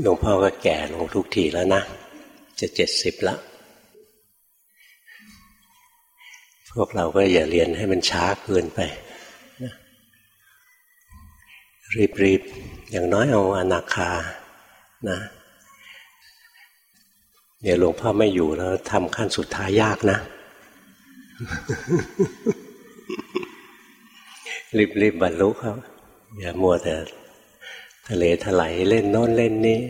หลวงพ่อก็แก่ลงทุกทีแล้วนะ จะเจ็ดสิบแล้วพวกเราก็อย่าเรียนให้มันช้าเกินไป รีบๆ อย่างน้อยเอาอนาคานะเดี๋ยวหลวงพ่อไม่อยู่แล้วทำขั้นสุดท้ายยากนะ รีบๆบรรลุครับ อย่ามัวแต่ ทะเลถลายเล่นโน้นเล่นนี้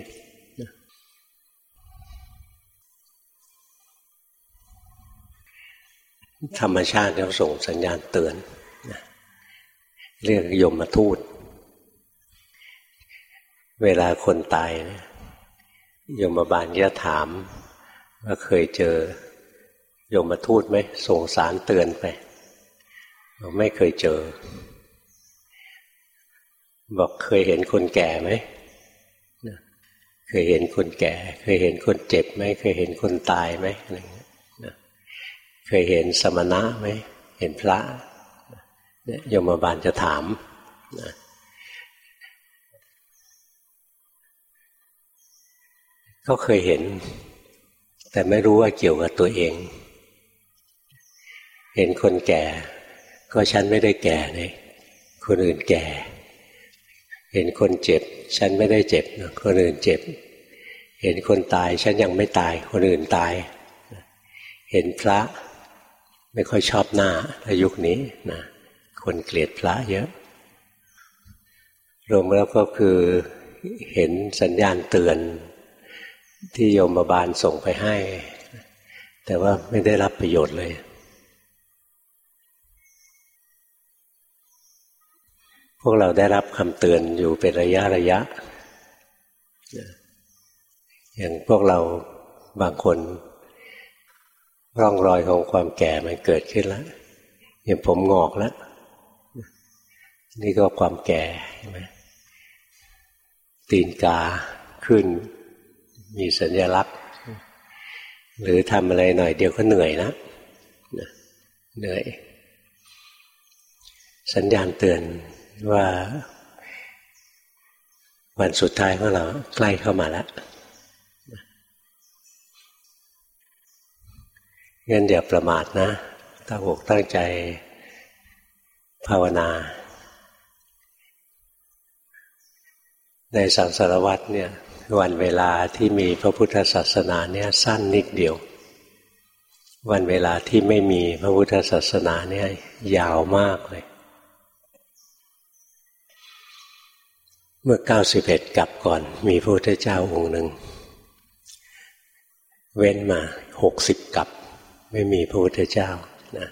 ธรรมชาติเขาส่งสัญญาณเตือนเรียกยมมาทูต เวลาคนตายยมบาลจะถาม ว่าเคยเจอยมมาทูตไหมส่งสารเตือนไป ไม่เคยเจอ บอกเคยเห็นคนแก่ไหมเคยเห็นคนแก่ เคยเห็นคนเจ็บไหมเคยเห็นคนตายไหมอะไรเงี้ยเคยเห็นสมณะไหมเห็นพระเนี่ยยมบาลจะถามนะก็เคยเห็น แต่ไม่รู้ว่าเกี่ยวกับตัวเอง เห็นคนแก่ ก็ฉันไม่ได้แก่เลยคนอื่นแก่ เห็นคนเจ็บ ฉันไม่ได้เจ็บคนอื่นเจ็บ เห็นคนตาย ฉันยังไม่ตาย คนอื่นตาย เห็นพระไม่ค่อยชอบหน้าในยุคนี้นะคนเกลียดพระเยอะ รวมแล้วก็คือเห็นสัญญาณเตือน ที่โยมบาลส่งไปให้ แต่ว่าไม่ได้รับประโยชน์เลย พวกเราได้รับคำเตือนอยู่เป็นระยะระยะ อย่างพวกเราบางคน ร่องรอยของความแก่มันเกิดขึ้นแล้วอย่างผมงอกแล้วนี่ก็ความแก่ใช่ไหมตีนกาขึ้น มีสัญลักษณ์ หรือทำอะไรหน่อยเดียวก็เหนื่อยนะเหนื่อย สัญญาณเตือน ว่าวันสุดท้ายของเราใกล้เข้ามาแล้วงั้นอย่าประมาทนะตั้งอกตั้งใจภาวนา ในสังสารวัตรเนี่ยวันเวลาที่มีพระพุทธศาสนาเนี่ยสั้นนิดเดียว วันเวลาที่ไม่มีพระพุทธศาสนาเนี่ยยาวมากเลย เมื่อเก้าสิบเอ็ดกับก่อน มีพระพุทธเจ้าองค์หนึ่ง เว้นมาหกสิบกับ ไม่มีพระพุทธเจ้านะ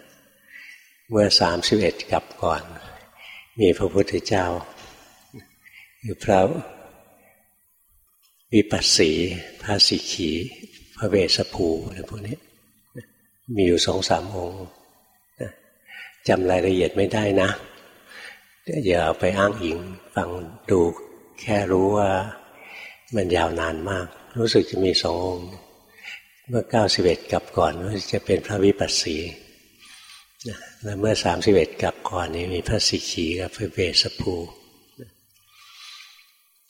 เมื่อสามสิบเอ็ดกับก่อน มีพระพุทธเจ้าคือพระวิปัสสีพระสิขี พระเวสสภูอะไรพวกนี้ มีอยู่สองสามองค์จำรายละเอียดไม่ได้นะอย่าไปอ้างอิง ฟังดูแค่รู้ว่ามันยาวนานมาก รู้สึกจะมีสององค์ เมื่อเก้าสิบเอ็ดกับก่อนจะเป็นพระวิปัสสีแล้วเมื่อสามสิบเอ็ดกับก่อนนี้มีพระสิขีกับพระเบสภู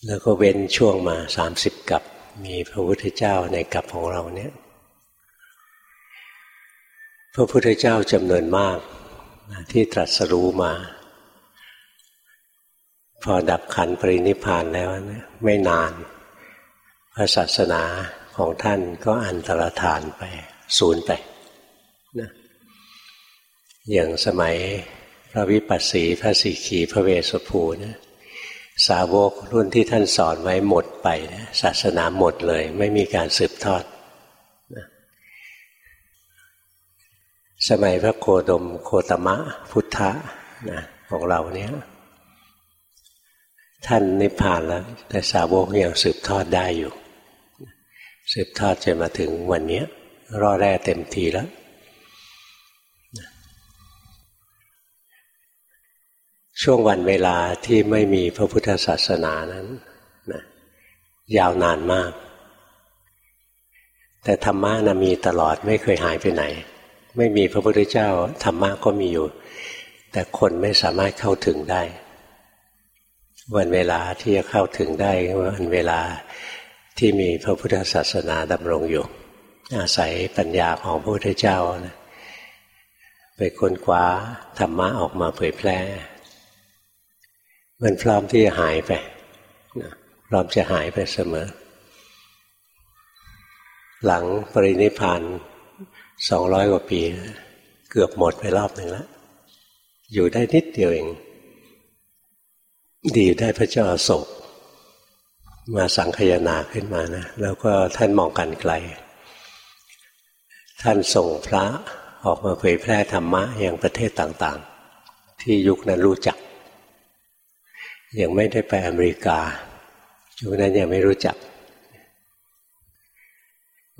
แล้วก็เว้นช่วงมาสามสิบกับ มีพระพุทธเจ้าในกับของเราเนี่ย พระพุทธเจ้าจำนวนมากที่ตรัสรู้มา พอดับขันปรินิพานแล้วไม่นาน พระศาสนาของท่านก็อันตรธานไปสูญไปนะอย่างสมัยพระวิปัสสี พระสิขีพระเวสสภูนะสาวกรุ่นที่ท่านสอนไว้หมดไปนะศาสนาหมดเลย ไม่มีการสืบทอดนะสมัยพระโคดมโคตมะพุทธะนะของเราเนี้ย ท่านนิพพานแล้ว แต่สาวกยังสืบทอดได้อยู่ สืบทอดจนมาถึงวันนี้รอแร่เต็มทีแล้ว ช่วงวันเวลาที่ไม่มีพระพุทธศาสนานั้นนะยาวนานมาก แต่ธรรมะนะมีตลอดไม่เคยหายไปไหน ไม่มีพระพุทธเจ้าธรรมะก็มีอยู่ แต่คนไม่สามารถเข้าถึงได้ วันเวลาที่จะเข้าถึงได้วันเวลาที่มีพระพุทธศาสนาดำรงอยู่ อาศัยปัญญาของพระพุทธเจ้านะไปค้นคว้าธรรมะออกมาเผยแพร่ มันพร้อมที่จะหายไปพร้อมจะหายไปเสมอ หลังปรินิพานสองร้อยกว่าปี เกือบหมดไปรอบหนึ่งแล้ว อยู่ได้นิดเดียวเอง ดีได้พระเจ้าโศกมาสังคยนาขึ้นมานะแล้วก็ท่านมองกันไกล ท่านส่งพระออกมาเผยแพร่ธรรมะอย่างประเทศต่างๆ ที่ยุคนั้นรู้จัก ยังไม่ได้ไปอเมริกายุคนั้นยังไม่รู้จัก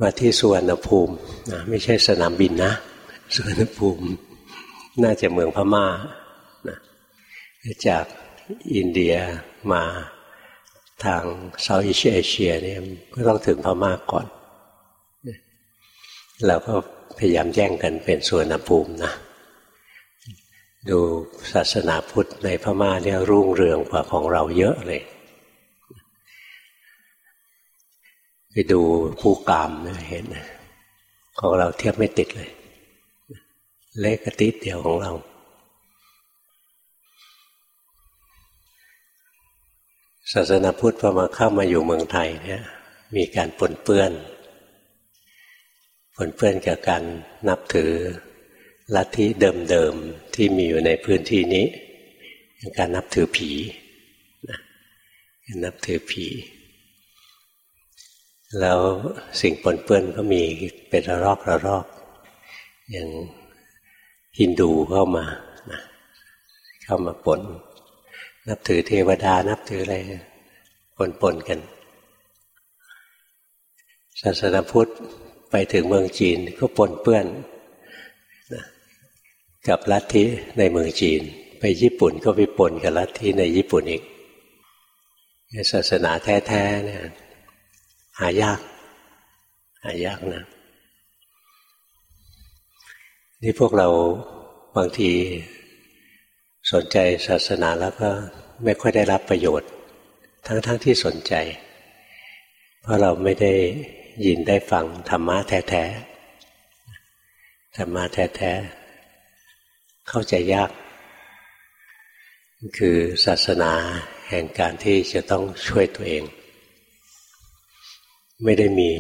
มาที่สุวรรณภูมินะไม่ใช่สนามบินนะสุวรรณภูมิ น่าจะเมืองพม่านะจาก อินเดียมาทางเซาท์อีสเอเชียเนี่ยก็ต้องถึงพม่าก่อน เราก็พยายามแย่งกันเป็นส่วนภูมินะดูศาสนาพุทธในพม่าเนี่ยรุ่งเรืองกว่าของเราเยอะเลย ไปดูผู้กามเห็น ของเราเทียบไม่ติดเลย เล็กกระติดเดียวของเรา ศาสนาพุทธพอมาเข้ามาอยู่เมืองไทยเนี่ยมีการปนเปื้อนปนเปื้อนกับการนับถือลัทธิเดิมๆที่มีอยู่ในพื้นที่นี้การนับถือผีนับถือผี แล้วสิ่งปนเปื้อนก็มีเป็นระลอกระลอก อย่างฮินดูเข้ามา เข้ามาปน นับถือเทวดานับถืออะไรปนๆกัน ศาสนาพุทธไปถึงเมืองจีนก็ปนเปื้อนกับลัทธิในเมืองจีน ไปญี่ปุ่นก็ไปปนกับลัทธิในญี่ปุ่นอีกศาสนาแท้ๆเนี่ยหายาก หายากนะ นี่พวกเราบางที สนใจศาสนาแล้วก็ไม่ค่อยได้รับประโยชน์ ทั้งๆทที่สนใจ เพราะเราไม่ได้ยินได้ฟังธรรมะแท้ๆธรรมะแท้ๆเข้าใจยาก คือศาสนาแห่งการที่จะต้องช่วยตัวเอง ไม่ได้มี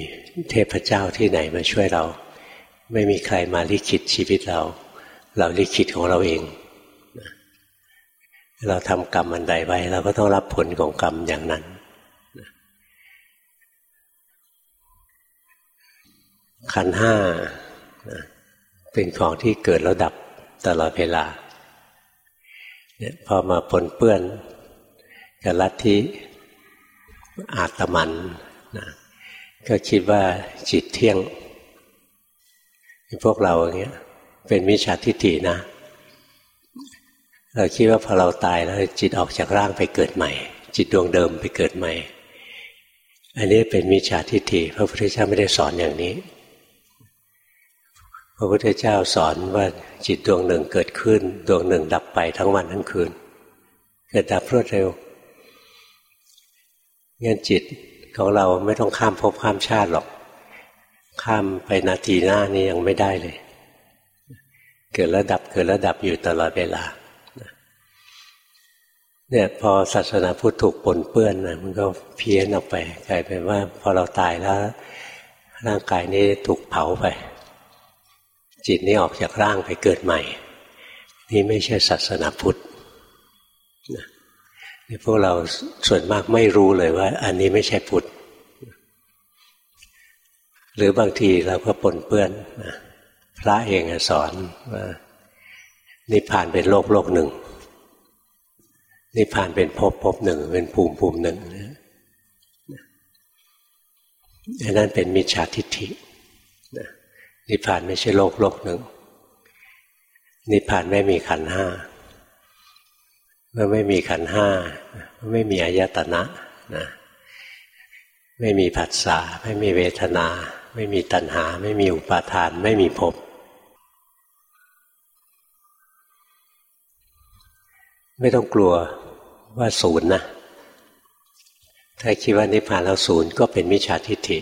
เทพเจ้าที่ไหนมาช่วยเรา ไม่มีใครมาลิขิตชีวิตเรา เราลิขิตของเราเอง เราทำกรรมอันใดไว้ เราก็ต้องรับผลของกรรมอย่างนั้น ขันห้าเป็นของที่เกิดแล้วดับตลอดเวลาเนี่ยพอมาปนเปื้อนกับลัทธิอาตมันนะก็คิดว่าจิตเที่ยงพวกเราอย่างเงี้ยเป็นมิจฉาทิฏฐินะ เราคิดว่าพอเราตายแล้วจิตออกจากร่างไปเกิดใหม่ จิตดวงเดิมไปเกิดใหม่ อันนี้เป็นมิจฉาทิฏฐิพระพุทธเจ้าไม่ได้สอนอย่างนี้ พระพุทธเจ้าสอนว่าจิตดวงหนึ่งเกิดขึ้น ดวงหนึ่งดับไปทั้งวันทั้งคืน เกิดดับรวดเร็วงั้นจิตของเราไม่ต้องข้ามภพข้ามชาติหรอก ข้ามไปนาทีหน้านี้ยังไม่ได้เลย เกิดระดับเกิดระดับอยู่ตลอดเวลา เนี่ยพอศาสนาพุทธถูกปนเปื้อนนะมันก็เพี้ยนออกไปกลายเป็นว่า พอเราตายแล้ว ร่างกายนี้ถูกเผาไป จิตนี้ออกจากร่างไปเกิดใหม่ นี่ไม่ใช่ศาสนาพุทธนี่พวกเราส่วนมากไม่รู้เลยว่า อันนี้ไม่ใช่พุทธหรือบางทีเราก็ปนเปื้อนพระเองสอนว่านิพพานเป็นโลกโลกหนึ่ง นิพพานเป็นภพภพหนึ่ง เป็นภูมิภูมิหนึ่งอันนั้นเป็นมิจฉาทิฏฐินิพพานไม่ใช่โลกโลกหนึ่ง นิพพานไม่มีขันห้าเมื่อไม่มีขันห้าไม่มีอายตนะนะไม่มีผัสสะไม่มีเวทนา ไม่มีตัณหา ไม่มีอุปาทาน ไม่มีภพ ไม่ต้องกลัวว่าศูนย์นะถ้าคิดว่านิพพานแล้วศูนย์ก็เป็นมิจฉาทิฏฐิ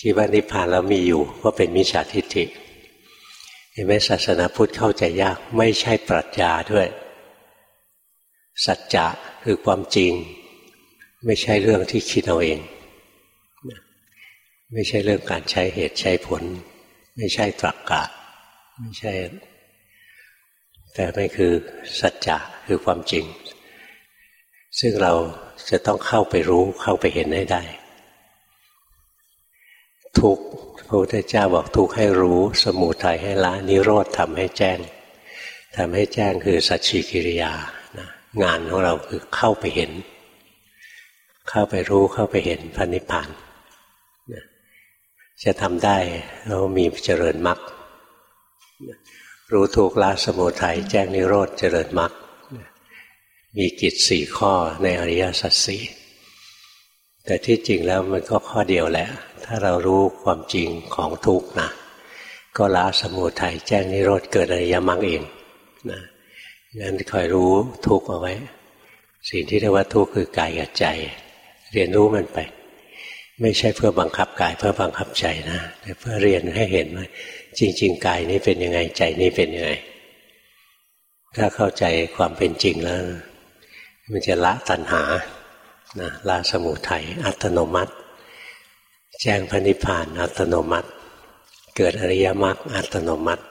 คิดว่านิพพานแล้วมีอยู่ก็เป็นมิจฉาทิฏฐิเห็นไหมศาสนาพุทธเข้าใจยากไม่ใช่ปรัชญาด้วย สัจจะคือความจริง ไม่ใช่เรื่องที่คิดเอาเอง ไม่ใช่เรื่องการใช้เหตุใช้ผล ไม่ใช่ตรรกกะ ไม่ใช่ แต่ไม่คือสัจจะคือความจริง ซึ่งเราจะต้องเข้าไปรู้เข้าไปเห็นให้ได้ ทุกพระพุทธเจ้าบอกทุกให้รู้ สมุทัยให้ละ นิโรธทำให้แจ้งทำให้แจ้งคือสัจฉิกิริยานะงานของเราคือเข้าไปเห็น เข้าไปรู้เข้าไปเห็นพันิพพานจะทำได้เรามีเจริญมรรค รู้ทุกละสมุทัยแจ้งนิโรธเจริญมรรคมีกิจสี่ข้อในอริยสัจสี่แต่ที่จริงแล้วมันก็ข้อเดียวแหละ ถ้าเรารู้ความจริงของทุกนะก็ละสมุทัยแจ้งนิโรธเกิดอริยมรรคเองนะงั้นคอยรู้ทุกเอาไว้ สิ่งที่เรียกว่าทุกคือกายกับใจ เรียนรู้มันไป ไม่ใช่เพื่อบังคับกาย เพื่อบังคับใจนะแต่เพื่อเรียนให้เห็นว่าจริง ๆ กายนี้เป็นยังไงใจนี้เป็นยังไง ถ้าเข้าใจความเป็นจริงแล้ว มันจะละตัณหานะละสมุทัยอัตโนมัติ แจ้งพระนิพพานอัตโนมัติ เกิดอริยมรรคอัตโนมัติ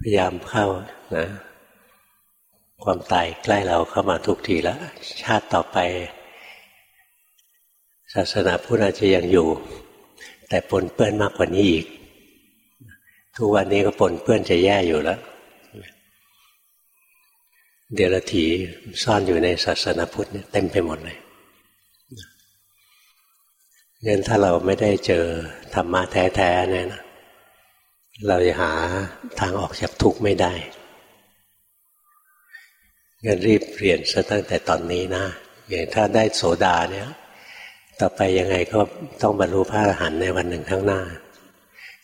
พยายามเข้านะ ความตายใกล้เราเข้ามาทุกทีแล้ว ชาติต่อไป ศาสนาพุทธอาจจะยังอยู่ แต่ปนเปื้อนมากกว่านี้อีก ทุกวันนี้ก็ปนเปื้อนจะแย่อยู่แล้ว เดรัจฉีซ่อนอยู่ในศาสนาพุทธเต็มไปหมดเลยงั้นถ้าเราไม่ได้เจอธรรมะแท้ๆเนี่ยนะเราจะหาทางออกจากทุกข์ไม่ได้ งั้นรีบเรียนซะตั้งแต่ตอนนี้นะอย่างถ้าได้โสดาเนี่ย ต่อไปยังไงก็ต้องบรรลุพระอรหันต์ในวันหนึ่งข้างหน้า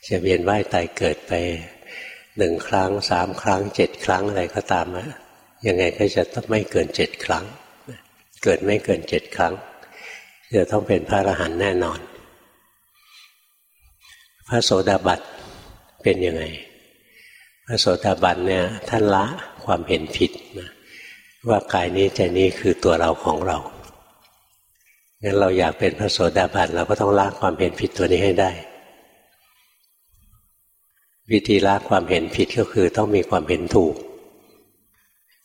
จะเวียนว่ายตายเกิดไปหนึ่งครั้งสามครั้งเจ็ดครั้งอะไรก็ตามนะยังไงก็จะต้องไม่เกินเจ็ดครั้ง เกิดไม่เกินเจ็ดครั้งจะต้องเป็นพระอรหันต์แน่นอน พระโสดาบันเป็นยังไง พระโสดาบันเนี่ยท่านละความเห็นผิดนะ ว่ากายนี้ใจนี้คือตัวเราของเรางั้นเราอยากเป็นพระโสดาบันเราก็ต้องละความเห็นผิดตัวนี้ให้ได้ วิธีละความเห็นผิดก็คือต้องมีความเห็นถูก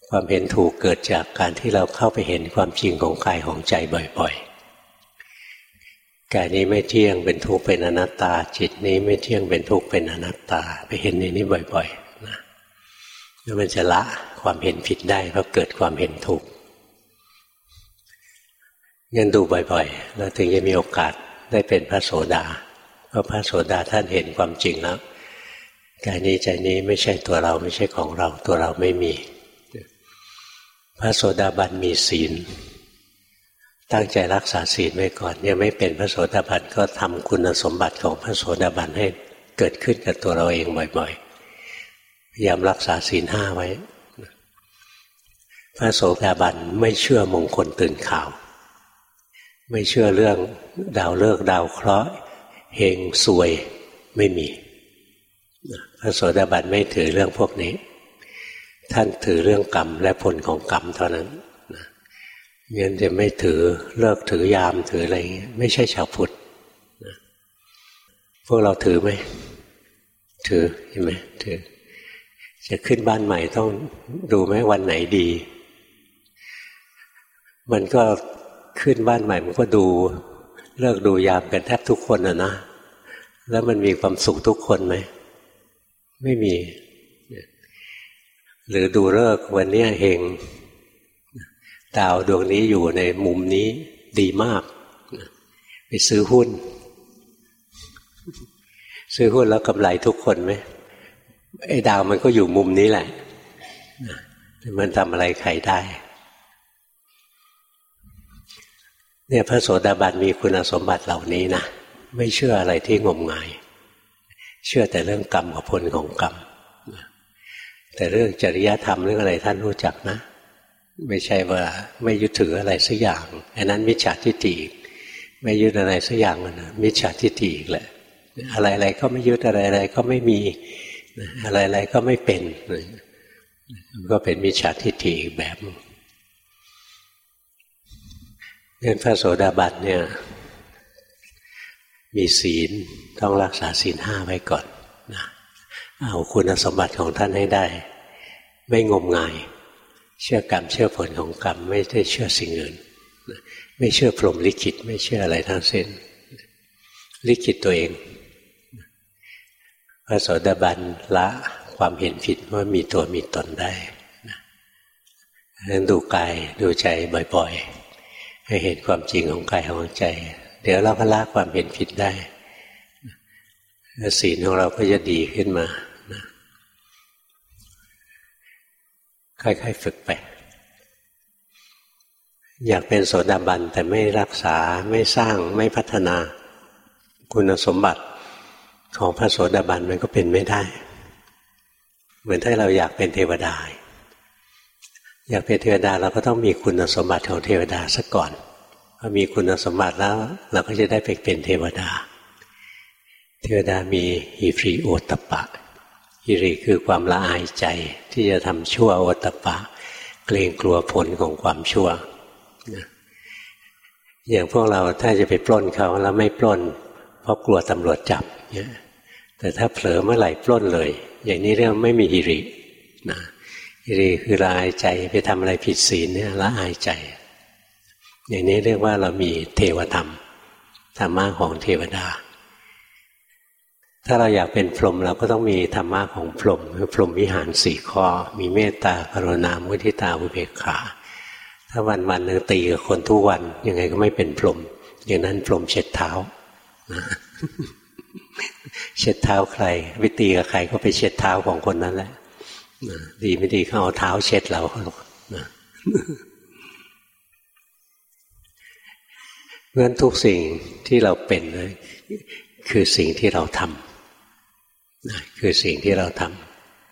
ความเห็นถูกเกิดจากการที่เราเข้าไปเห็นความจริงของกายของใจบ่อย ๆ กายนี้ไม่เที่ยงเป็นทุกข์เป็นอนัตตา จิตนี้ไม่เที่ยงเป็นทุกข์เป็นอนัตตา ไปเห็นในนี้บ่อย ๆ แล้วมันจะละความเห็นผิดได้เพราะเกิดความเห็นถูกงั้นดูบ่อยๆ แล้วถึงจะมีโอกาสได้เป็นพระโสดา เพราะพระโสดาท่านเห็นความจริงแล้วกายนี้ใจนี้ไม่ใช่ตัวเราไม่ใช่ของเรา ตัวเราไม่มี พระโสดาบันมีศีล ตั้งใจรักษาศีลไว้ก่อน ยังไม่เป็นพระโสดาบันก็ทำคุณสมบัติของพระโสดาบันให้เกิดขึ้นกับตัวเราเองบ่อย ๆ พยายามรักษาศีลห้าไว้ พระโสดาบันไม่เชื่อมงคลตื่นข่าว ไม่เชื่อเรื่องดาวเลิกดาวเคราะห์เฮงสวยไม่มี พระโสดาบันไม่ถือเรื่องพวกนี้ ท่านถือเรื่องกรรมและผลของกรรมเท่านั้นนะงั้นจะไม่ถือเลิกถือยามถืออะไรเงี้ยไม่ใช่ชาวพุทธพวกเราถือไหม ถือเห็นไหมถือ จะขึ้นบ้านใหม่ต้องดูไหมวันไหนดี มันก็ขึ้นบ้านใหม่มันก็ดู เลิกดูยามกันแทบทุกคนอะนะ แล้วมันมีความสุขทุกคนไหม ไม่มี หรือดูเลิกวันนี้เฮงดาวดวงนี้อยู่ในมุมนี้ดีมาก ไปซื้อหุ้น ซื้อหุ้นแล้วกำไรทุกคนไหม ไอ้ดาวมันก็อยู่มุมนี้แหละมันทำอะไรใครได้ เนี่ยพระโสดาบันมีคุณสมบัติเหล่านี้นะไม่เชื่ออะไรที่งมงาย เชื่อแต่เรื่องกรรมกับผลของกรรมแต่เรื่องจริยธรรมเรื่องอะไรท่านรู้จักนะ ไม่ใช่ว่าไม่ยึดถืออะไรสักอย่างอันนั้นมิจฉาทิฏฐิไม่ยึดอะไรสักอย่างนะมิจฉาทิฏฐิอีกแหละอะไรๆก็ไม่ยึดอะไรๆก็ไม่มี อะไรๆก็ไม่เป็นก็เป็นมิจฉาทิฏฐิอีกแบบเรื่องพระโสดาบันเนี่ย มีศีลต้องรักษาศีลห้าไว้ก่อนนะเอาคุณสมบัติของท่านให้ได้ ไม่งมงาย เชื่อกรรมเชื่อผลของกรรม ไม่ได้เชื่อสิ่งอื่น ไม่เชื่อพรหมลิขิต ไม่เชื่ออะไรทั้งสิ้น ลิขิตตัวเอง พระโสดาบันละความเห็นผิดว่ามีตัวมีตนได้นั้นดูกายดูใจบ่อยๆให้เห็นความจริงของกายของใจ เดี๋ยวเราก็ละความเห็นผิดได้ศีลของเราก็จะดีขึ้นมาค่อยๆฝึกไป อยากเป็นโสดาบันแต่ไม่รักษาไม่สร้างไม่พัฒนา คุณสมบัติ ของพระโสดาบันมันก็เป็นไม่ได้ เหมือนถ้าเราอยากเป็นเทวดา อยากเป็นเทวดาเราก็ต้องมีคุณสมบัติของเทวดาซะก่อนพอมีคุณสมบัติแล้ว เราก็จะได้ไปเป็นเทวดา เทวดามีฮิริโอตปะฮิริคือความละอายใจที่จะทำชั่วโอตปะ เกรงกลัวผลของความชั่วอย่างพวกเราถ้าจะไปปล้นเขาแล้วไม่ปล้น ราะกลัวตำรวจจับแต่ถ้าเผลอเมื่อไหร่ปล้นเลย อย่างนี้เรื่องไม่มีฮิรินะฮิริคือละอายใจไปทำอะไรผิดศีลเนี่ยละอายใจ อย่างนี้เรียกว่าเรามีเทวธรรมธรรมะของเทวดา ถ้าเราอยากเป็นพรหมเราก็ต้องมีธรรมะของพรหมคือพรหมวิหารสี่ข้อ มีเมตตากรุณามุทิตาอุเบกขา ถ้าวันวันหนึ่งตีกับคนทุกวันยังไงก็ไม่เป็นพรหมอย่างนั้นพรหมเช็ดเท้านะ เช็ดเท้าใครวิตีกับใครก็ไปเช็ดเท้าของคนนั้นแหละดีไม่ดีเขาเอาเท้าเช็ดเรานะเพราะฉะนั้นทุกสิ่งที่เราเป็นคือสิ่งที่เราทำคือสิ่งที่เราท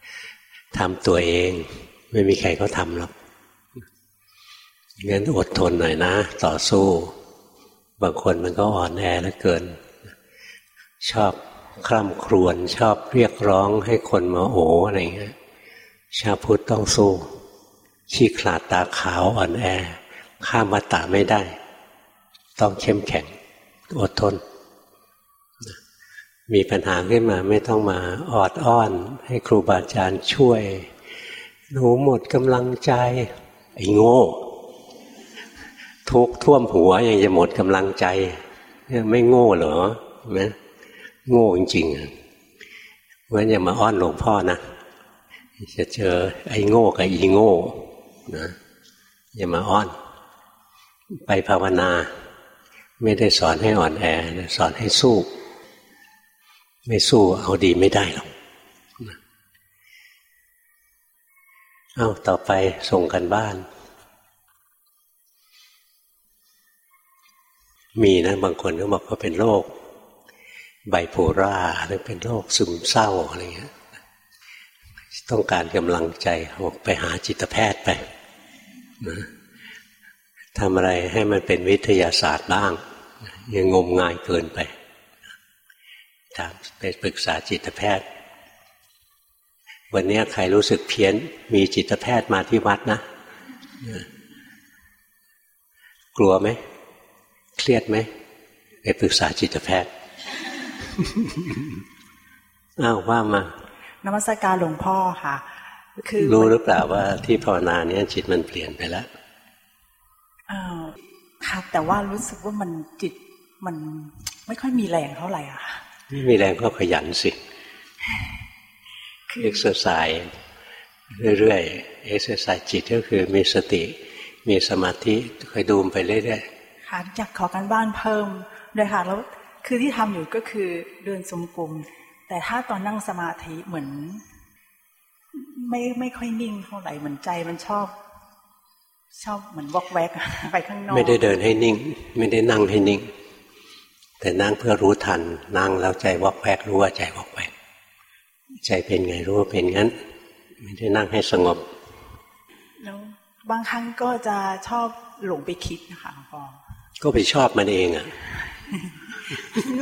ำทำตัวเอง ไม่มีใครเขาทำหรอกงั้นอดทนหน่อยนะ ต่อสู้ บางคนมันก็อ่อนแอเหลือเกิน ชอบคร่ำครวญชอบเรียกร้องให้คนมาโอ้อะไรเงี้ยชาพุทธต้องสู้ขี้ขลาดตาขาวอ่อนแอ ข้ามมาตาไม่ได้ ต้องเข้มแข็ง อดทน มีปัญหาขึ้นมาไม่ต้องมาออดอ้อน ให้ครูบาอาจารย์ช่วย หนูหมดกำลังใจ ไอ้โง่ ทุกท่วมหัวยังจะหมดกำลังใจ ไม่โง่เหรอไหม โง่จริงๆเพราะอย่ามาอ้อนหลวงพ่อนะจะเจอไอ้โง่กับอีโง่นะอย่ามาอ้อน ไปภาวนา ไม่ได้สอนให้อ่อนแอสอนให้สู้ ไม่สู้เอาดีไม่ได้หรอกเอาต่อไปส่งกันบ้าน มีนะ บางคนก็บอกว่าเป็นโรค ไบโพล่าหรือเป็นโรคซึมเศร้าอะไรเงี้ยต้องการกำลังใจบอกไปหาจิตแพทย์ไปนะทำอะไรให้มันเป็นวิทยาศาสตร์บ้าง ยังงมงายเกินไปถามไปปรึกษาจิตแพทย์ วันนี้ใครรู้สึกเพี้ยน มีจิตแพทย์มาที่วัดนะ กลัวไหม เครียดไหมไปปรึกษาจิตแพทย์ อ้าวว่ามานมัสการหลวงพ่อค่ะ คือรู้หรือเปล่าว่าที่ภาวนาเนี้ยจิตมันเปลี่ยนไปแล้วอ่าค่ะแต่ว่ารู้สึกว่ามันจิตมันไม่ค่อยมีแรงเท่าไหร่อะค่ะไม่มีแรงก็ขยันสิเอ็กซ์ไซส์เรื่อยๆเอ็กซ์ไซส์จิตก็คือมีสติ มีสมาธิคอยดูมไปเรื่อยๆค่ะอยากขอการบ้านเพิ่มด้วยค่ะแล้ว คือที่ทำอยู่ก็คือเดินสมกลมแต่ถ้าตอนนั่งสมาธิเหมือน ไม่ไม่ค่อยนิ่งเท่าไหร่เหมือนใจมันชอบ ชอบเหมือนวอกแวกไปข้างนอกไม่ได้เดินให้นิ่ง ไม่ได้นั่งให้นิ่ง แต่นั่งเพื่อรู้ทัน นั่งแล้วใจวอกแวกรู้ว่าใจวอกแวกใจเป็นไงรู้ว่าเป็นงั้น ไม่ได้นั่งให้สงบ แล้วบางครั้งก็จะชอบหลงไปคิดนะคะหลวงพ่อก็ไปชอบมันเองอะ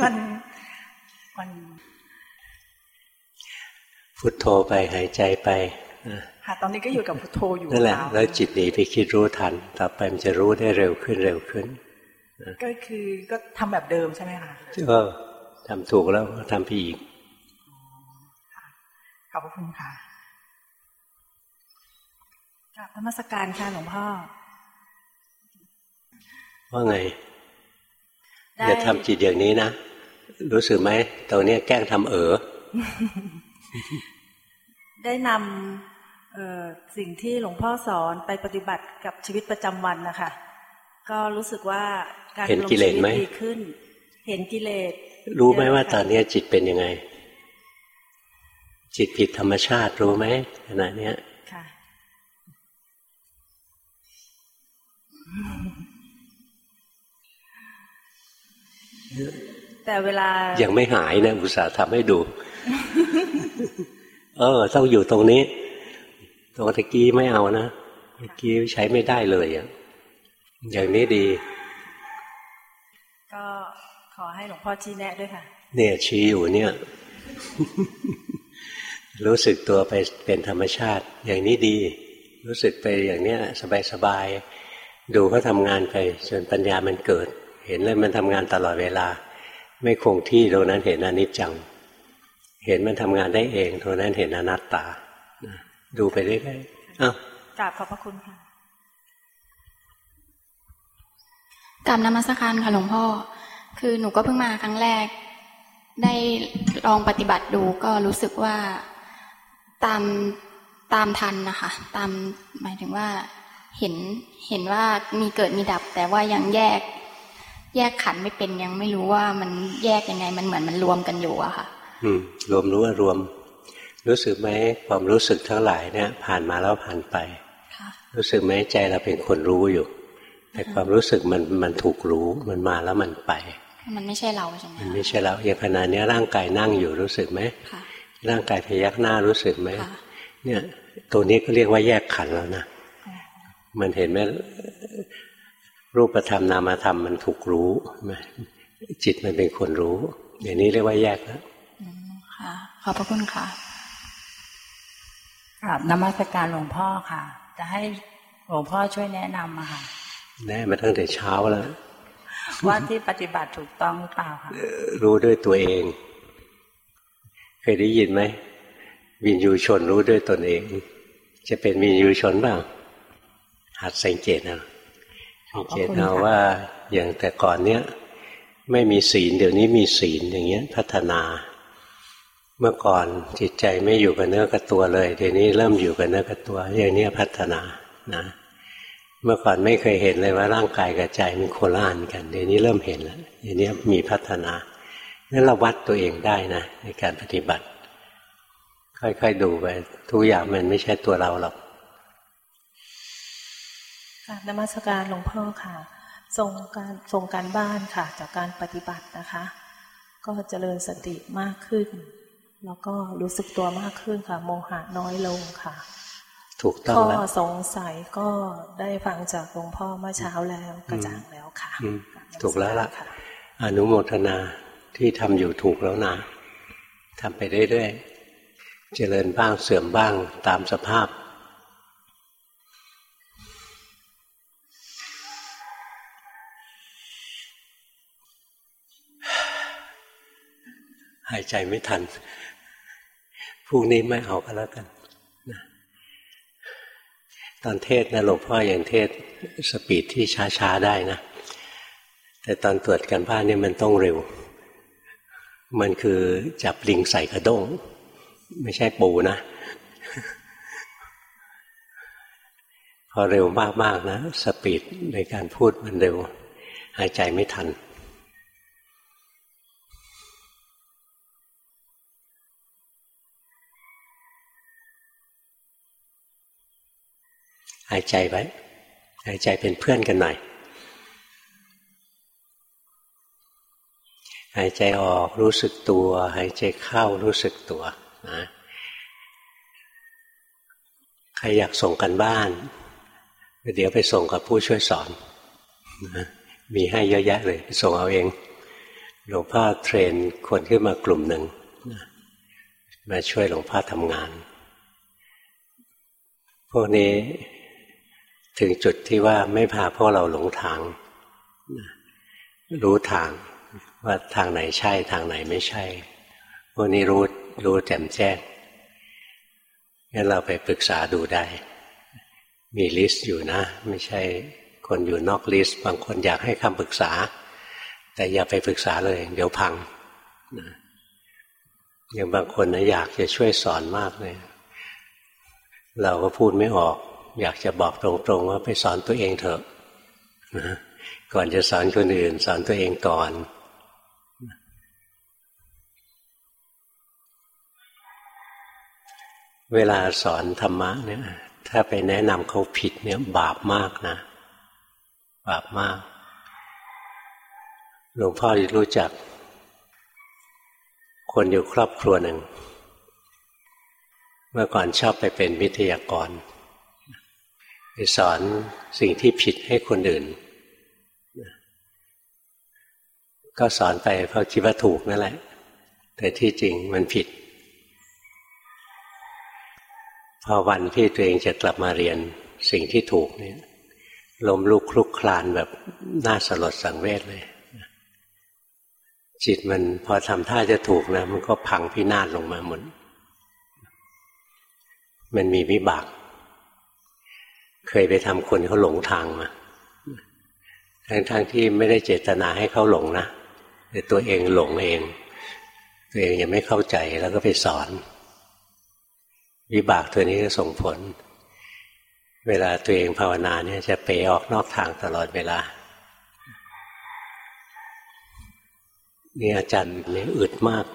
มันมันพุทโธไปหายใจไปค่ะตอนนี้ก็อยู่กับพุทโธอยู่นั่นแหละแล้วจิตหนีไปคิดรู้ทัน ต่อไปมันจะรู้ได้เร็วขึ้นเร็วขึ้น ก็คือก็ทำแบบเดิมใช่ไหมคะก็ทำถูกแล้วทำไปอีกขอบคุณค่ะกราบธรรมสการค่ะหลวงพ่อว่าไง อย่าทำจิตอย่างนี้นะ รู้สึกไหมตรงนี้แกล้งทำเอ๋อได้นำสิ่งที่หลวงพ่อสอนไปปฏิบัติกับชีวิตประจำวันนะคะ ก็รู้สึกว่าการเห็นกิเลสไหมดีขึ้น เห็นกิเลส รู้ไหมว่าตอนนี้จิตเป็นยังไง จิตผิดธรรมชาติรู้ไหมขณะนี้ค่ แต่เวลา ยังไม่หายนะอุตส่าห์ทำให้ดู เออ ต้องอยู่ตรงนี้ ตรงตะกี้ไม่เอานะตะกี้ใช้ไม่ได้เลยอะอย่างนี้ดี ก็ขอให้หลวงพ่อชี้แนะด้วยค่ะ เนี่ยชี้อยู่เนี่ย รู้สึกตัวไปเป็นธรรมชาติ อย่างนี้ดี รู้สึกไปอย่างเนี้ย สบายๆดูเขาทำงานไปจนปัญญามันเกิด เห็นเลยมันทำงานตลอดเวลา ไม่คงที่ตรงนั้นเห็นอนิจจัง เห็นมันทำงานได้เองตรงนั้นเห็นอนัตตาดูไปเรื่อยๆอ้าวกราบขอบพระคุณค่ะกราบนมัสการค่ะหลวงพ่อ คือหนูก็เพิ่งมาครั้งแรก ได้ลองปฏิบัติดูก็รู้สึกว่าตามตามทันนะคะ ตามหมายถึงว่าเห็นเห็นว่ามีเกิดมีดับ แต่ว่ายังแยก แยกขันไม่เป็นยังไม่รู้ว่ามันแยกยังไง มันเหมือนมันรวมกันอยู่อะค่ะ อืม รวมรู้ว่ารวม รู้สึกไหมความรู้สึกทั้งหลายเนี่ย ผ่านมาแล้วผ่านไปรู้สึกไหมใจเราเป็นคนรู้อยู่ แต่ความรู้สึกมันมันถูกรู้มันมาแล้วมันไป มันไม่ใช่เราใช่ไหมมันไม่ใช่เราอย่างขณะนี้ร่างกายนั่งอยู่รู้สึกไหมร่างกายพยักหน้ารู้สึกไหมเนี่ย ตัวนี้ก็เรียกว่าแยกขันแล้วนะมันเห็นไหม รูปธรรมนามธรรมมันถูกรู้จิตมันเป็นคนรู้ อย่างนี้เรียกว่าแยกแล้วค่ะขอบพระคุณค่ะกราบนมัสการหลวงพ่อค่ะ จะให้หลวงพ่อช่วยแนะนำมาค่ะ แน่มาตั้งแต่เช้าแล้ว ว่าที่ปฏิบัติถูกต้องหรือเปล่าค่ะรู้ด้วยตัวเอง เคยได้ยินไหมวินยูชนรู้ด้วยตนเอง จะเป็นวินยูชนเปล่าหัดสังเกตนะสัง เกตเอาว่าอย่างแต่ก่อนเนี้ยไม่มีศีล เดี๋ยวนี้มีศีลอย่างเงี้ย พัฒนา เมื่อก่อนจิตใจไม่อยู่กับเนื้อกับตัวเลย เดี๋ยวนี้เริ่มอยู่กับเนื้อกับตัว อย่างนี้พัฒนานะ เมื่อก่อนไม่เคยเห็นเลยว่าร่างกายกับใจมันโคล่านกัน เดี๋ยวนี้เริ่มเห็นแล้วเดี๋ยวนี้มีพัฒนานั่นเราวัดตัวเองได้นะในการปฏิบัติ ค่อยๆดูไปทุกอย่างมันไม่ใช่ตัวเราหรอก นมัสการหลวงพ่อค่ะทรงการทรงการบ้านค่ะ จากการปฏิบัตินะคะ ก็เจริญสติมากขึ้น แล้วก็รู้สึกตัวมากขึ้นค่ะ โมหะน้อยลงค่ะ ถูกต้องแล้วก็สงสัยก็ได้ฟังจากหลวงพ่อเมื่อเช้าแล้วกระจ่างแล้วค่ะ ถูกแล้วล่ะ อนุโมทนาที่ทำอยู่ถูกแล้วนะทำไปเรื่อยๆ เจริญบ้างเสื่อมบ้างตามสภาพ หายใจไม่ทันพรุ่งนี้ไม่เอาก็แล้วกันนะตอนเทศนะหลวงพ่ออย่างเทศสปีดที่ช้าๆได้นะ แต่ตอนตรวจกันบ้านนี่มันต้องเร็ว มันคือจับลิงใส่กระด้ง ไม่ใช่ปูนะ พอเร็วมากๆนะ สปีดในการพูดมันเร็ว หายใจไม่ทันายใจไว้ หายใจเป็นเพื่อนกันหน่อยหายใจออกรู้สึกตัว หายใจเข้ารู้สึกตัวนะใครอยากส่งกันบ้าน เดี๋ยวไปส่งกับผู้ช่วยสอนมีให้เยอะแยะเลยส่งเอาเองหลวงพ่อเทรนคนขึ้นมากลุ่มหนึ่งมาช่วยหลวงพ่อทำงาน พวกนี้ ถึงจุดที่ว่าไม่พาพวกเราหลงทาง รู้ทางว่าทางไหนใช่ทางไหนไม่ใช่ พวกนี้รู้รู้แจ่มแจ้งงั้นเราไปปรึกษาดูได้ มี list อยู่นะ ไม่ใช่คนอยู่นอก list บางคนอยากให้คำปรึกษา แต่อย่าไปปรึกษาเลย เดี๋ยวพังนะอย่างบางคนนะอยากจะช่วยสอนมากเลย เราก็พูดไม่ออก อยากจะบอกตรงๆว่าไปสอนตัวเองเถอะนะก่อนจะสอนคนอื่น สอนตัวเองก่อนเวลาสอนธรรมะเนี่ย ถ้าไปแนะนำเขาผิดเนี่ย บาปมากนะ บาปมาก หลวงพ่อรู้จัก คนอยู่ครอบครัวหนึ่ง เมื่อก่อนชอบไปเป็นวิทยากร ไปสอนสิ่งที่ผิดให้คนอื่น ก็สอนไปเพราะคิดว่าถูกนั่นแหละ แต่ที่จริงมันผิด พอวันที่ตัวเองจะกลับมาเรียนสิ่งที่ถูกเนี่ยลมลุกคลุกคลานแบบน่าสลดสังเวชเลยจิตมันพอทำท่าจะถูกนะ มันก็พังพินาศลงมาหมดมันมีวิบาก เคยไปทำคนเขาหลงทางมาทั้งๆทที่ไม่ได้เจตนาให้เขาหลงนะแต่ตัวเองหลงเอง ตัวเองยังไม่เข้าใจแล้วก็ไปสอน วิบากตัวนี้ก็ส่งผล เวลาตัวเองภาวนาเนี่ยจะเปออกนอกทางตลอดเวลานี่อาจารย์นี่อึดมาก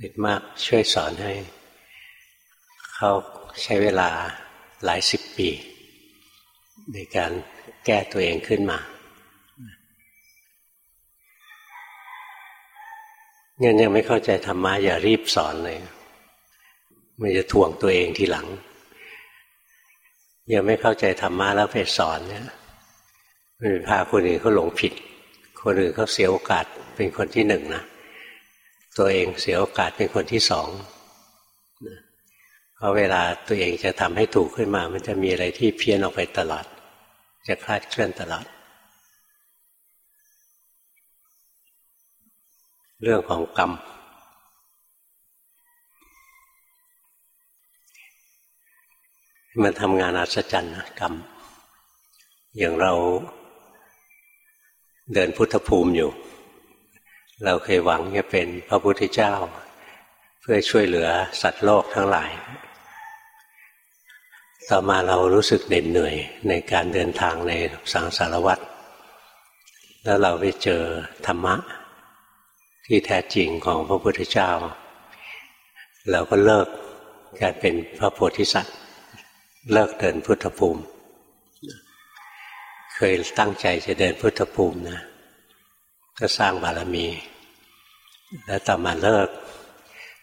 อึดมากช่วยสอนให้ เขาใช้เวลา หลายสิบปี ในการแก้ตัวเองขึ้นมางั้นยังไม่เข้าใจธรรมะอย่ารีบสอนเลยมันจะถ่วงตัวเองทีหลัง ยังไม่เข้าใจธรรมะแล้วไปสอนเนี่ยมันพาคนอื่นเขาหลงผิด คนอื่นเขาเสียโอกาสเป็นคนที่หนึ่งนะตัวเองเสียโอกาสเป็นคนที่สอง พราะเวลาตัวเองจะทำให้ถูกขึ้นมา มันจะมีอะไรที่เพี้ยนออกไปตลอด จะคลาดเคลื่อนตลอด เรื่องของกรรม มันทำงานอัศจรรย์นะกรรม อย่างเราเดินพุทธภูมิอยู่ เราเคยหวังจะเป็นพระพุทธเจ้า เพื่อช่วยเหลือสัตว์โลกทั้งหลาย ต่อมาเรารู้สึกเหน็ดเหนื่อยในการเดินทางในสังสารวัฏแล้วเราไปเจอธรรมะ ที่แท้จริงของพระพุทธเจ้า เราก็เลิกการเป็นพระโพธิสัตว์ เลิกเดินพุทธภูมิ เคยตั้งใจจะเดินพุทธภูมินะ ก็สร้างบารมี แล้วต่อมาเลิก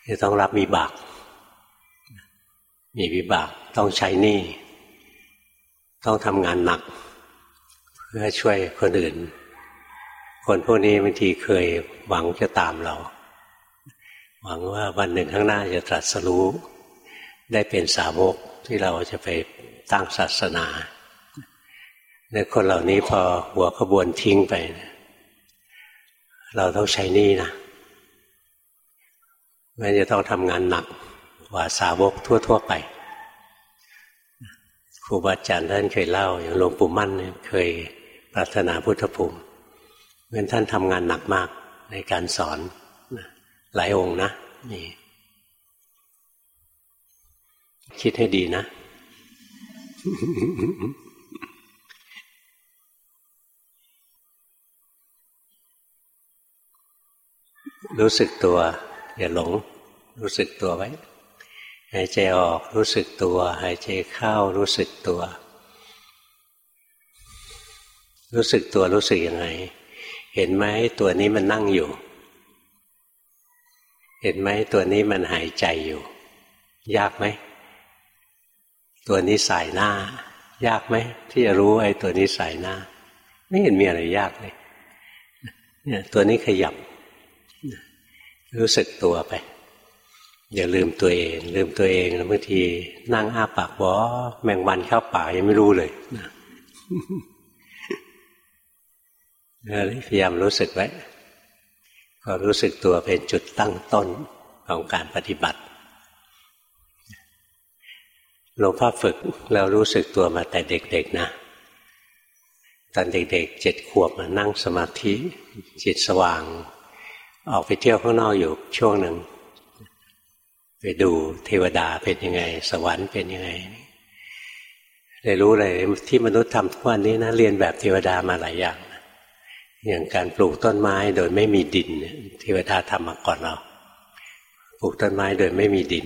จะต้องรับมีบาก มีวิบาก ต้องใช้หนี้ต้องทำงานหนัก เพื่อช่วยคนอื่น คนพวกนี้บางทีเคยหวังจะตามเรา หวังว่าวันหนึ่งข้างหน้าจะตรัสรู้ ได้เป็นสาวกที่เราจะไปตั้งศาสนาในคนเหล่านี้พอหัวขบวนทิ้งไป เราต้องใช้นี่นะมันจะต้องทำงานหนักกว่าสาวกทั่ว ๆ ไป รูบาอาจารย์ท่านเคยเล่า อย่างหลวงปู่มั่นเคยปรารถนาพุทธภูมิเมื่อท่านทำงานหนักมากในการสอนหลายองค์นะนี่คิดให้ดีนะ รู้สึกตัว อย่าหลง รู้สึกตัวไว้ หายใจออกรู้สึกตัว หายใจเข้ารู้สึกตัว รู้สึกตัวรู้สึกยังไง เห็นไหมตัวนี้มันนั่งอยู่ เห็นไหมตัวนี้มันหายใจอยู่ ยากไหม ตัวนี้สายหน้า ยากไหม ที่จะรู้ไอ้ตัวนี้สายหน้า ไม่เห็นมีอะไรยากเลยเนี่ยตัวนี้ขยับ รู้สึกตัวไป อย่าลืมตัวเอง ลืมตัวเองแล้วบางทีนั่งอ้าปากบอแมงวันเข้าปากยังไม่รู้เลยนะพยายามรู้สึกไว้ก็รู้สึกตัวเป็นจุดตั้งต้นของการปฏิบัติหลวงพ่อฝึกเรารู้สึกตัวมาแต่เด็กๆนะตอนเด็กๆเจ็ดขวบมานั่งสมาธิจิตสว่าง ออกไปเที่ยวข้างนอกอยู่ช่วงหนึ่ง ไปดูเทวดาเป็นยังไง สวรรค์เป็นยังไงเลยรู้เลยที่มนุษย์ทำทุกวันนี้นะเรียนแบบเทวดามาหลายอย่าง อย่างการปลูกต้นไม้โดยไม่มีดินเทวดาทำมาก่อนเราปลูกต้นไม้โดยไม่มีดิน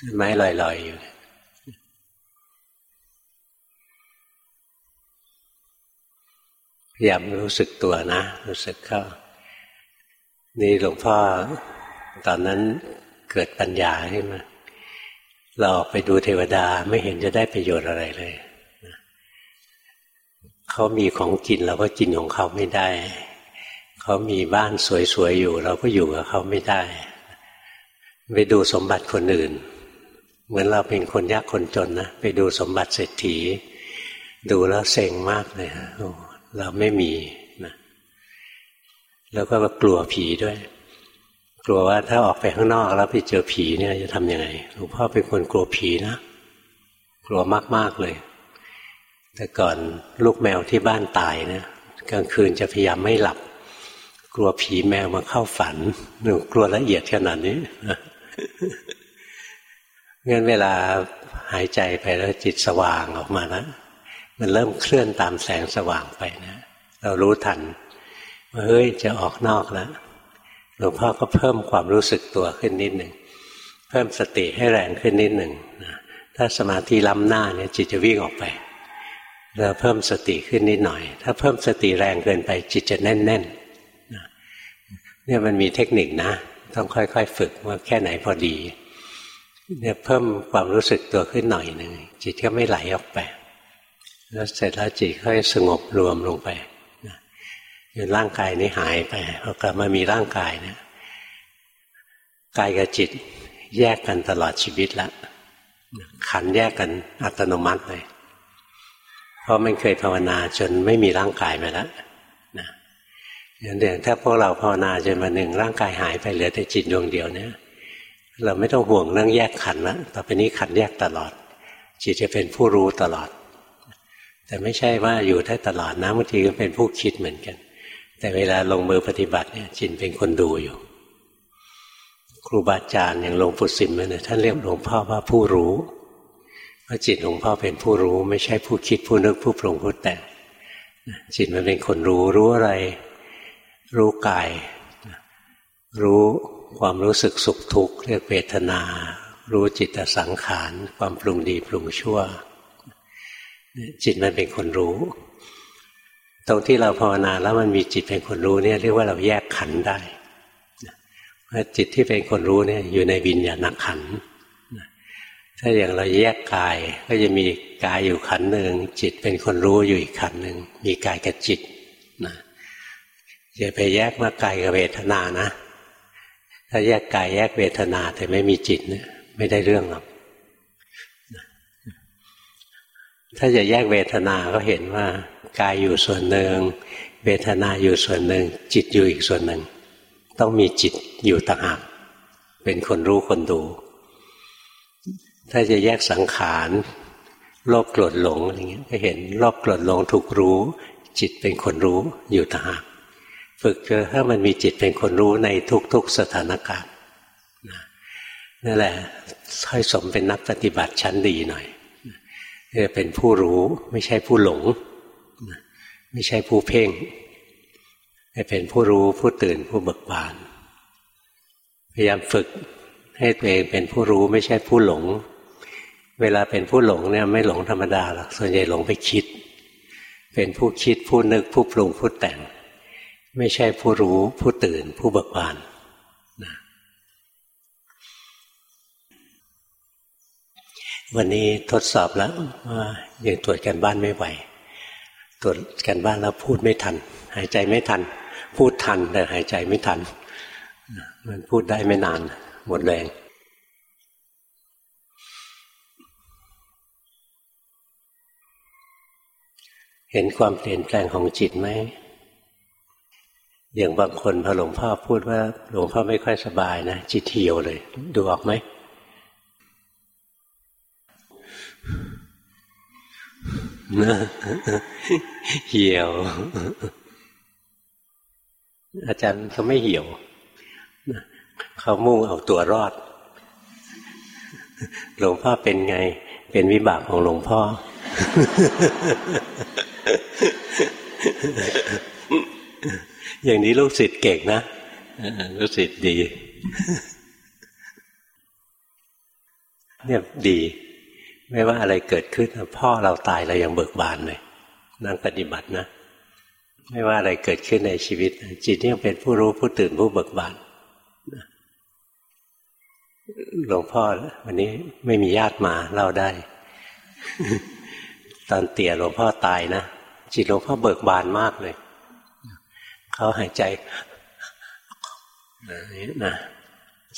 ต้นไม้ลอยๆอยู่พยายามรู้สึกตัวนะ รู้สึกเข้านี่หลวงพ่อตอนนั้น เกิดปัญญาขึ้นมา เราออกไปดูเทวดาไม่เห็นจะได้ประโยชน์อะไรเลยเขามีของกินเราก็กินของเขาไม่ได้ เขามีบ้านสวยๆอยู่ เราก็อยู่กับเขาไม่ได้ ไปดูสมบัติคนอื่น เหมือนเราเป็นคนยากคนจนนะไปดูสมบัติเศรษฐี ดูแล้วเซ็งมากเลยเราไม่มีนะแล้วก็กลัวผีด้วย กลัวว่าถ้าออกไปข้างนอกแล้วไปเจอผีเนี่ยจะทำยังไงหลวงพ่อเป็นคนกลัวผีนะ กลัวมาก ๆ เลย แต่ก่อนลูกแมวที่บ้านตายเนะกลางคืนจะพยายามไม่หลับ กลัวผีแมวมาเข้าฝันหนูกลัวละเอียดขนาดนี้งั้นเวลาหายใจไปแล้วจิตสว่างออกมาแล้วมันเริ่มเคลื่อนตามแสงสว่างไปนะ เรารู้ทันว่าเฮ้ยจะออกนอกแล้ว หลวงพ่อก็เพิ่มความรู้สึกตัวขึ้นนิดหนึ่งเพิ่มสติให้แรงขึ้นนิดหนึ่งถ้าสมาธิล้ำหน้าเนี่ยจิตจะวิ่งออกไปเราเพิ่มสติขึ้นนิดหน่อย ถ้าเพิ่มสติแรงเกินไปจิตจะแน่นๆเนี่ยมันมีเทคนิคนะ ต้องค่อยๆ ฝึกว่าแค่ไหนพอดีเนี่ยเพิ่มความรู้สึกตัวขึ้นหน่อยหนึ่งจิตก็ไม่ไหลออกไป แล้วเสร็จแล้วจิตค่อยสงบรวมลงไป จนร่างกายนี้หายไปพอกลับมามีร่างกายเนี่ยกายกับจิตแยกกันตลอดชีวิตแล้วขันแยกกันอัตโนมัติเลยเพราะมันเคยภาวนาจนไม่มีร่างกายมาแล้วนะอย่างเดียวถ้าพวกเราภาวนาจนมาหนึ่งร่างกายหายไปเหลือแต่จิตดวงเดียวเนี่ย เราไม่ต้องห่วงเรื่องแยกขันแล้วต่อไปนี้ขันแยกตลอด จิตจะเป็นผู้รู้ตลอด แต่ไม่ใช่ว่าอยู่ได้ตลอดนะบางทีก็เป็นผู้คิดเหมือนกัน แต่เวลาลงมือปฏิบัติเนี่ยจิตเป็นคนดูอยู่ ครูบาอาจารย์อย่างหลวงปู่สิมเนี่ยท่านเรียกหลวงพ่อว่าผู้รู้เพราะจิตหลวงพ่อเป็นผู้รู้ ไม่ใช่ผู้คิดผู้นึกผู้ปรุงผู้แต่งจิตมันเป็นคนรู้รู้อะไร รู้กาย รู้ความรู้สึกสุขทุกข์เรียกเวทนา รู้จิตสังขาร ความปรุงดีปรุงชั่ว จิตมันเป็นคนรู้ ตรงที่เราภาวนาแล้วมันมีจิตเป็นคนรู้เนี่ยเรียกว่าเราแยกขันได้เพราะจิตที่เป็นคนรู้เนี่ยอยู่ในวิญญาณขันถ้าอย่างเราแยกกายก็จะมีกายอยู่ขันหนึ่งจิตเป็นคนรู้อยู่อีกขันหนึ่งมีกายกับจิตนะอย่าไปแยกว่ากายกับเวทนานะ ถ้าแยกกายแยกเวทนาแต่ไม่มีจิตเนี่ยไม่ได้เรื่องหรอกถ้าจะแยกเวทนาก็เห็นว่า กายอยู่ส่วนหนึ่งเวทนาอยู่ส่วนหนึ่ง จิตอยู่อีกส่วนหนึ่ง ต้องมีจิตอยู่ต่างหากเป็นคนรู้คนดู ถ้าจะแยกสังขารโลภโกรธหลงอะไรเงี้ยก็เห็นโลภโกรธหลงถูกรู้ จิตเป็นคนรู้อยู่ต่างหากฝึกจนถ้ามันมีจิตเป็นคนรู้ในทุกๆสถานการณ์นั่นแหละค่อยสมเป็นนักปฏิบัติชั้นดีหน่อยจะเป็นผู้รู้ไม่ใช่ผู้หลง ไม่ใช่ผู้เพ่งให้เป็นผู้รู้ผู้ตื่นผู้เบิกบาน พยายามฝึกให้ตัวเองเป็นผู้รู้ไม่ใช่ผู้หลง เวลาเป็นผู้หลงเนี่ยไม่หลงธรรมดาหรอกส่วนใหญ่หลงไปคิด เป็นผู้คิดผู้นึกผู้ปรุงผู้แต่ง ไม่ใช่ผู้รู้ผู้ตื่นผู้เบิกบานนะวันนี้ทดสอบแล้วว่ายังตรวจกันบ้านไม่ไหว ตรวจกันบ้านแล้วพูดไม่ทัน หายใจไม่ทัน พูดทันแต่หายใจไม่ทัน มันพูดได้ไม่นาน หมดแรงเห็นความเปลี่ยนแปลงของจิตไหมอย่างบางคนพอหลวงพ่อพูดว่าหลวงพ่อไม่ค่อยสบายนะจิตเหี่ยวเลย ดูออกไหม เหี่ยว อาจารย์เขาไม่เหี่ยว เขามุ่งเอาตัวรอด หลวงพ่อเป็นไง เป็นวิบากของหลวงพ่อ อย่างนี้ลูกศิษย์เก่งนะลูกศิษย์ดี เนี่ยดี ไม่ว่าอะไรเกิดขึ้นพ่อเราตายเรายังเบิกบานเลยนั่งปฏิบัตินะ ไม่ว่าอะไรเกิดขึ้นในชีวิต จิตยังเป็นผู้รู้ผู้ตื่นผู้เบิกบานหลวงพ่อวันนี้ไม่มีญาติมาเล่าได้ ตอนเตี่ยหลวงพ่อตายนะจิตหลวงพ่อเบิกบานมากเลยเขาหายใจนะ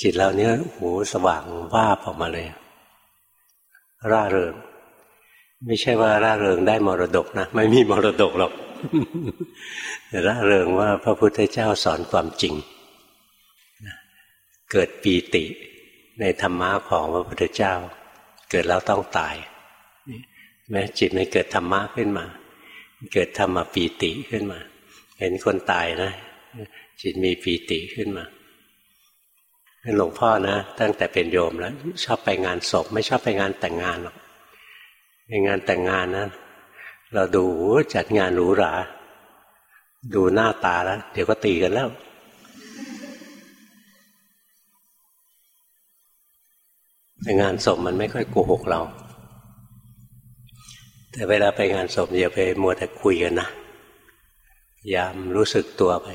จิตเราเนี้ยหูสว่างว่าออกมาเลย ร่าเริง ไม่ใช่ว่าร่าเริงได้มรดกนะไม่มีมรดกหรอกแต่ร่าเริงว่าพระพุทธเจ้าสอนความจริง เกิดปีติในธรรมะของพระพุทธเจ้า เกิดแล้วต้องตายแม้จิตไม่เกิดธรรมะขึ้นมา เกิดธรรมปีติขึ้นมา เห็นคนตายนะ จิตมีปีติขึ้นมา หลวงพ่อนะตั้งแต่เป็นโยมแล้ว ชอบไปงานศพ ไม่ชอบไปงานแต่งงานหรอกในงานแต่งงานนะเราดูจัดงานหรูหราดูหน้าตาแล้ว เดี๋ยวก็ตีกันแล้ว แต่งานศพมันไม่ค่อยโกหกเรา แต่เวลาไปงานศพอย่าไปมัวแต่คุยกันนะยามรู้สึกตัวไป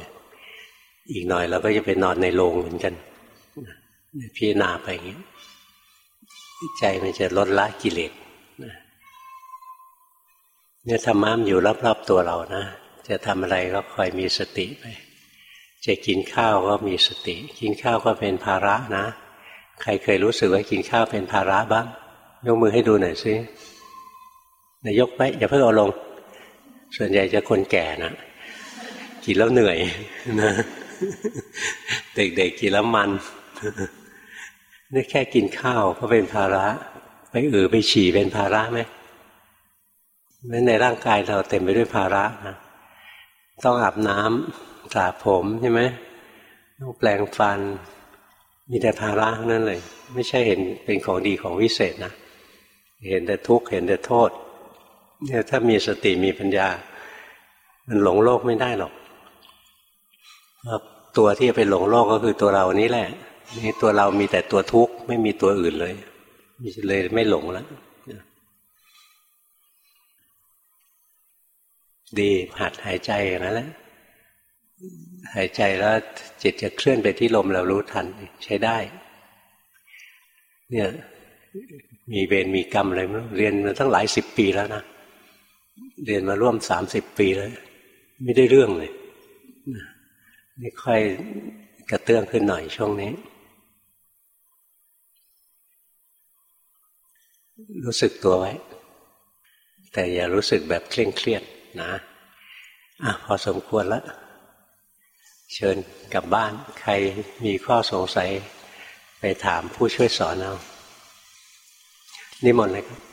อีกหน่อยเราก็จะไปนอนในโรงเหมือนกัน พิจารณาไปอย่างนี้ใจมันจะลดละกิเลสเนี่ยธรรมะมันอยู่รอบๆตัวเรานะ จะทำอะไรก็คอยมีสติไป จะกินข้าวก็มีสติ กินข้าวก็เป็นภาระนะ ใครเคยรู้สึกว่ากินข้าวเป็นภาระบ้าง ยกมือให้ดูหน่อยสินายกไปอย่าเพิ่งเอาลง ส่วนใหญ่จะคนแก่นะกินแล้วเหนื่อยนะ เด็กๆกินแล้วมัน นี่แค่กินข้าวก็เป็นภาระ ไปอือไปฉี่เป็นภาระไหมในร่างกายเราเต็มไปด้วยภาระนะต้องอาบน้ำสระผมใช่ไหมต้องแปลงฟัน มีแต่ภาระนั่นเลย ไม่ใช่เห็นเป็นของดีของวิเศษนะ เห็นแต่ทุกข์เห็นแต่โทษเนี่ยถ้ามีสติมีปัญญา มันหลงโลกไม่ได้หรอกตัวที่จะไปหลงโลกก็คือตัวเรานี้แหละ นี่ตัวเรามีแต่ตัวทุกข์ไม่มีตัวอื่นเลยเลยไม่หลงแล้วดีหัดหายใจอย่างนั้นแหละหายใจแล้วจิตจะเคลื่อนไปที่ลมเรารู้ทันใช้ได้ เนี่ย มีเวรมีกรรมอะไรเรียนมาตั้งหลายสิบปีแล้วนะเรียนมาร่วมสามสิบปีแล้ว ไม่ได้เรื่องเลยนี่ค่อยกระเตื้องขึ้นหน่อยช่วงนี้ รู้สึกตัวไว้ แต่อย่ารู้สึกแบบเคร่งเครียดนะอะพอสมควรแล้ว เชิญกลับบ้าน ใครมีข้อสงสัย ไปถามผู้ช่วยสอนเอานิมนต์เลยครับ